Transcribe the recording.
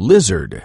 lizard.